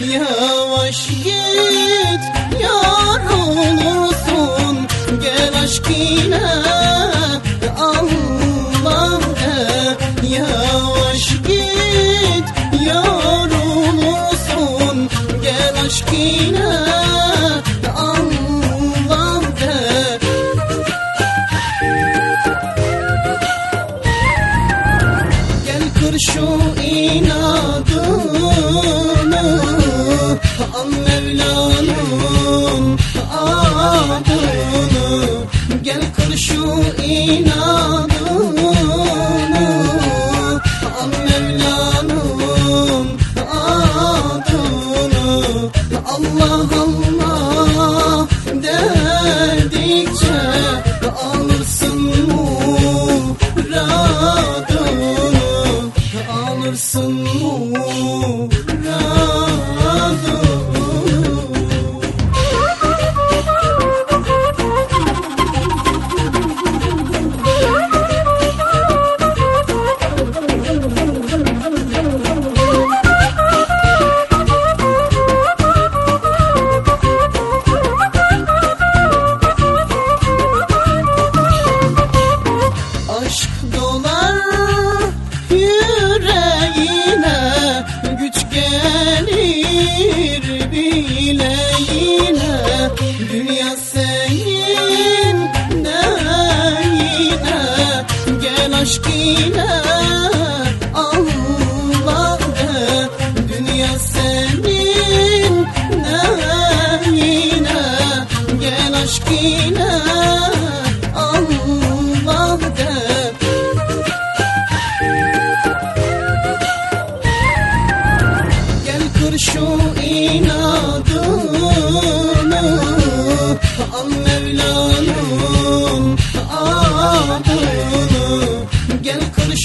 Yavaş git yorulursun Gel aşk ile Allah de Yavaş Al Mevla'nın adını Gel kır şu inadını. Al Mevla'nın adını Allah Allah dedikçe alırsın muradını alırsın muradını senin neyine Gel aşk ile Gel kır şu inadını Al Mevla'nın Gel kır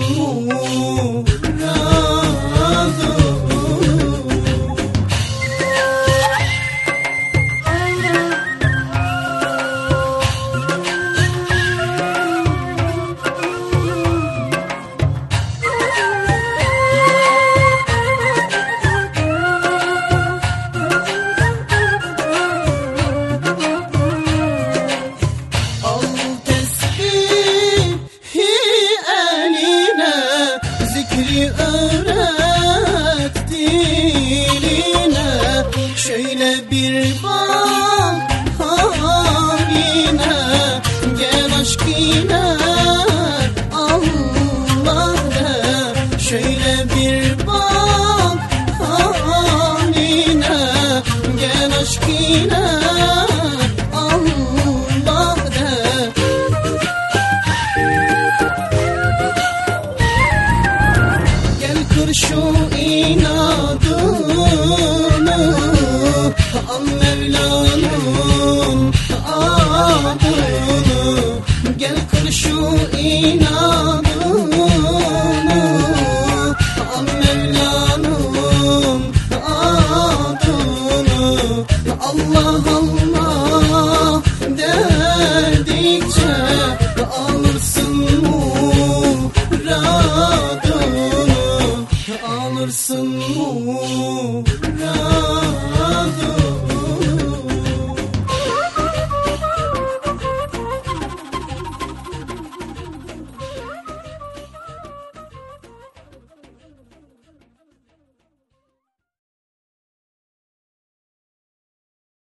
alırsın bir bak Gel aşk ile Gel kır şu inadını Al Gel kır şu Oh.